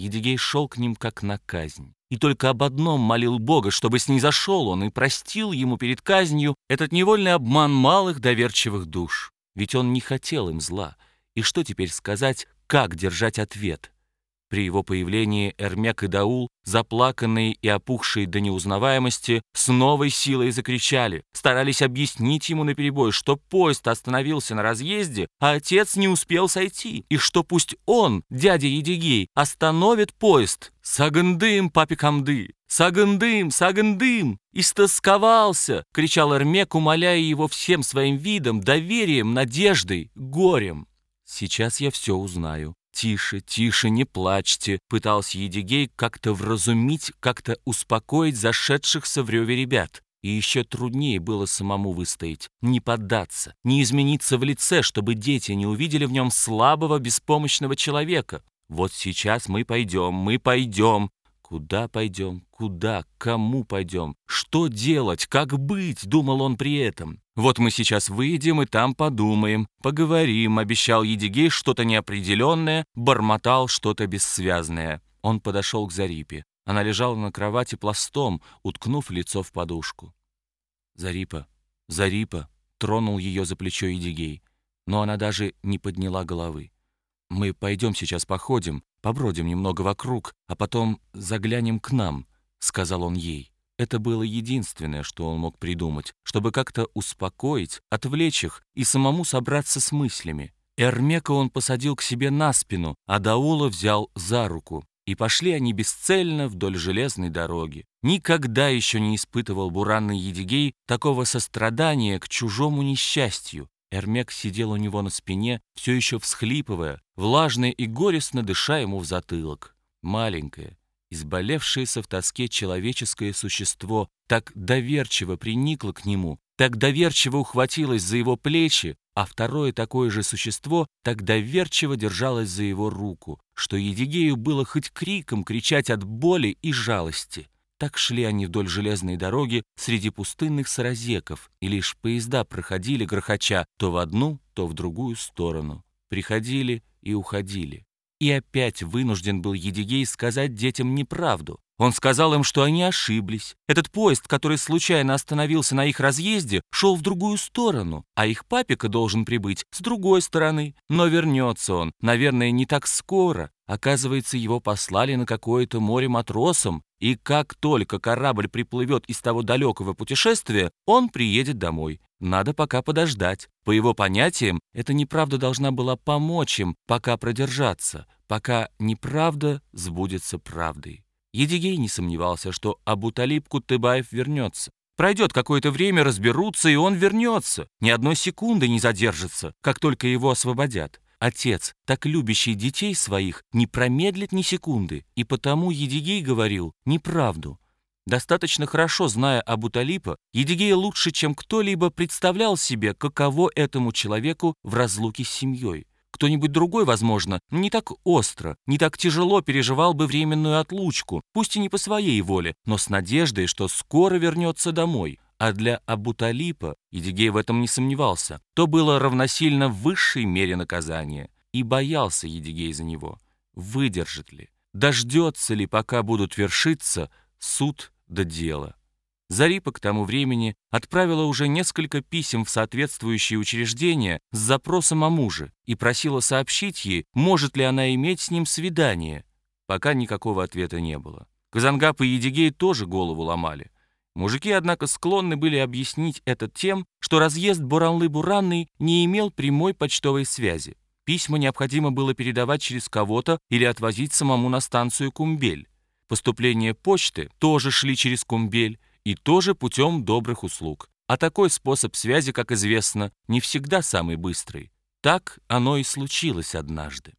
Едигей шел к ним как на казнь. И только об одном молил Бога, чтобы снизошел он и простил ему перед казнью этот невольный обман малых доверчивых душ. Ведь он не хотел им зла. И что теперь сказать, как держать ответ? При его появлении Эрмек и Даул, заплаканные и опухшие до неузнаваемости, с новой силой закричали, старались объяснить ему наперебой, что поезд остановился на разъезде, а отец не успел сойти, и что пусть он, дядя Едигей, остановит поезд. «Сагындым, папик Хамды! Сагындым, Сагындым!» «Истосковался!» — кричал Эрмек, умоляя его всем своим видом, доверием, надеждой, горем. «Сейчас я все узнаю», «Тише, тише, не плачьте», — пытался Едигей как-то вразумить, как-то успокоить зашедшихся в реве ребят. И еще труднее было самому выстоять, не поддаться, не измениться в лице, чтобы дети не увидели в нем слабого, беспомощного человека. «Вот сейчас мы пойдем, мы пойдем», Куда пойдем? Куда? Кому пойдем? Что делать? Как быть? Думал он при этом. Вот мы сейчас выйдем и там подумаем, поговорим, обещал Едигей что-то неопределенное, бормотал что-то бессвязное. Он подошел к Зарипе. Она лежала на кровати пластом, уткнув лицо в подушку. «Зарипа, Зарипа!» — тронул ее за плечо Едигей. Но она даже не подняла головы. «Мы пойдем сейчас походим, побродим немного вокруг, а потом заглянем к нам», — сказал он ей. Это было единственное, что он мог придумать, чтобы как-то успокоить, отвлечь их и самому собраться с мыслями. Эрмека он посадил к себе на спину, а Даула взял за руку. И пошли они бесцельно вдоль железной дороги. Никогда еще не испытывал буранный Едигей такого сострадания к чужому несчастью, Эрмек сидел у него на спине, все еще всхлипывая, влажно и горестно дыша ему в затылок. Маленькое, изболевшееся в тоске человеческое существо так доверчиво приникло к нему, так доверчиво ухватилось за его плечи, а второе такое же существо так доверчиво держалось за его руку, что Едигею было хоть криком кричать от боли и жалости. Так шли они вдоль железной дороги среди пустынных саразеков, и лишь поезда проходили, грохоча, то в одну, то в другую сторону. Приходили и уходили. И опять вынужден был Едигей сказать детям неправду. Он сказал им, что они ошиблись. Этот поезд, который случайно остановился на их разъезде, шел в другую сторону, а их папика должен прибыть с другой стороны. Но вернется он, наверное, не так скоро. Оказывается, его послали на какое-то море матросом, и как только корабль приплывет из того далекого путешествия, он приедет домой. Надо пока подождать. По его понятиям, эта неправда должна была помочь им пока продержаться, пока неправда сбудется правдой. Едигей не сомневался, что Абуталиб Кутыбаев вернется. Пройдет какое-то время, разберутся, и он вернется. Ни одной секунды не задержится, как только его освободят. Отец, так любящий детей своих, не промедлит ни секунды, и потому Едигей говорил неправду. Достаточно хорошо зная Абуталипа, Едигей лучше, чем кто-либо представлял себе, каково этому человеку в разлуке с семьей. Кто-нибудь другой, возможно, не так остро, не так тяжело переживал бы временную отлучку, пусть и не по своей воле, но с надеждой, что скоро вернется домой. А для Абуталипа, Едигей в этом не сомневался, то было равносильно высшей мере наказания. И боялся Едигей за него. Выдержит ли? Дождется ли, пока будут вершиться суд до дела? Зарипа к тому времени отправила уже несколько писем в соответствующие учреждения с запросом о муже и просила сообщить ей, может ли она иметь с ним свидание. Пока никакого ответа не было. Казангап и Едигей тоже голову ломали. Мужики, однако, склонны были объяснить это тем, что разъезд Буранлы-Буранный не имел прямой почтовой связи. Письма необходимо было передавать через кого-то или отвозить самому на станцию Кумбель. Поступление почты тоже шли через Кумбель и тоже путем добрых услуг. А такой способ связи, как известно, не всегда самый быстрый. Так оно и случилось однажды.